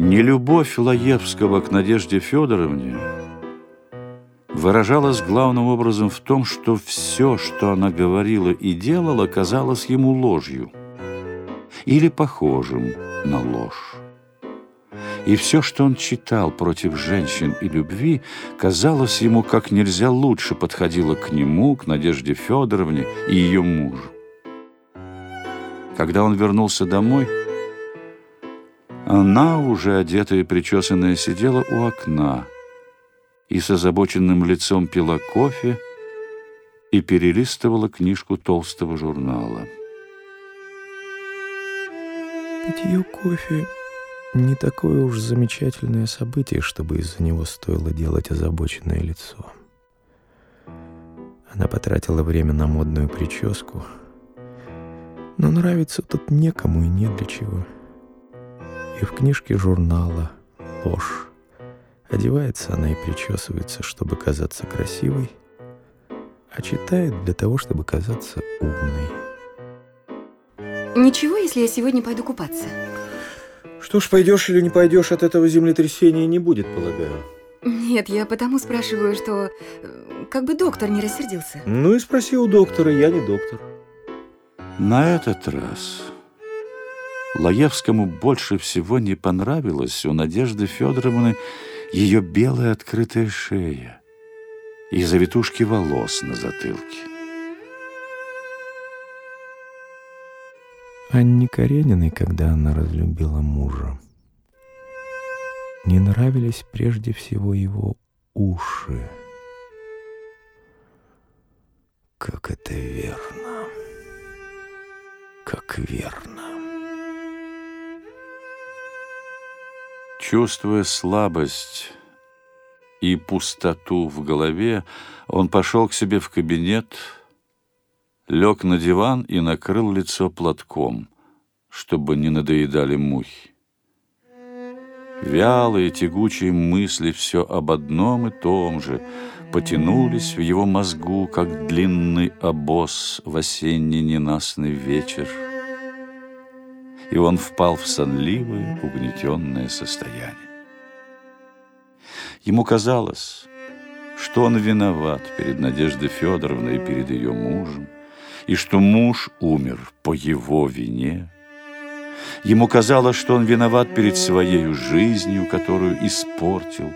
Нелюбовь Лаевского к Надежде Федоровне выражалась главным образом в том, что все, что она говорила и делала, казалось ему ложью или похожим на ложь. И все, что он читал против женщин и любви, казалось ему как нельзя лучше подходило к нему, к Надежде Федоровне и ее мужу. Когда он вернулся домой, она, уже одетая и причесанная, сидела у окна и с озабоченным лицом пила кофе и перелистывала книжку толстого журнала. Питье кофе не такое уж замечательное событие, чтобы из-за него стоило делать озабоченное лицо. Она потратила время на модную прическу, но нравится тут некому и не для чего. И в книжке журнала «Ложь» одевается она и причесывается, чтобы казаться красивой, а читает для того, чтобы казаться умной. Ничего, если я сегодня пойду купаться? Что ж, пойдешь или не пойдешь, от этого землетрясения не будет, полагаю. Нет, я потому спрашиваю, что э, как бы доктор не рассердился. Ну и спроси у доктора, я не доктор. На этот раз Лаевскому больше всего не понравилось у Надежды Федоровны ее белая открытая шея и завитушки волос на затылке. Анне Карениной, когда она разлюбила мужа, не нравились прежде всего его уши. Как это верно! Как верно! Чувствуя слабость и пустоту в голове, он пошел к себе в кабинет, лег на диван и накрыл лицо платком, чтобы не надоедали мухи. Вялые тягучие мысли все об одном и том же потянулись в его мозгу, как длинный обоз в осенний ненастный вечер. И он впал в сонливое, угнетенное состояние. Ему казалось, что он виноват перед Надеждой Федоровной и перед ее мужем, и что муж умер по его вине. Ему казалось, что он виноват перед своей жизнью, которую испортил,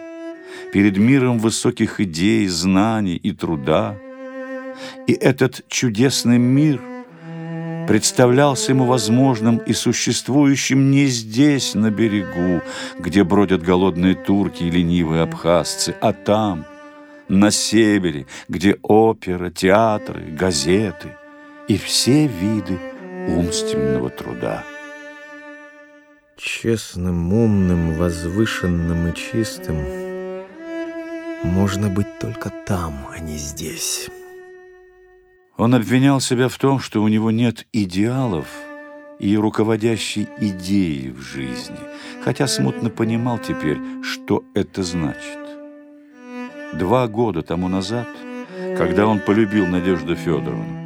перед миром высоких идей, знаний и труда. И этот чудесный мир представлялся ему возможным и существующим не здесь, на берегу, где бродят голодные турки и ленивые абхазцы, а там, на севере, где опера, театры, газеты – и все виды умственного труда. Честным, умным, возвышенным и чистым можно быть только там, а не здесь. Он обвинял себя в том, что у него нет идеалов и руководящей идеи в жизни, хотя смутно понимал теперь, что это значит. Два года тому назад, когда он полюбил Надежду Федоровну,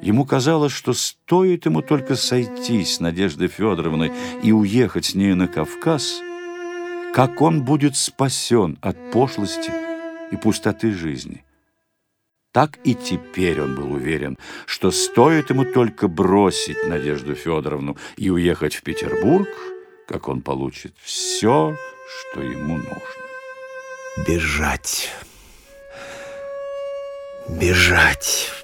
Ему казалось, что стоит ему только сойти с Надеждой Федоровной и уехать с ней на Кавказ, как он будет спасен от пошлости и пустоты жизни. Так и теперь он был уверен, что стоит ему только бросить Надежду Федоровну и уехать в Петербург, как он получит все, что ему нужно. Бежать. Бежать.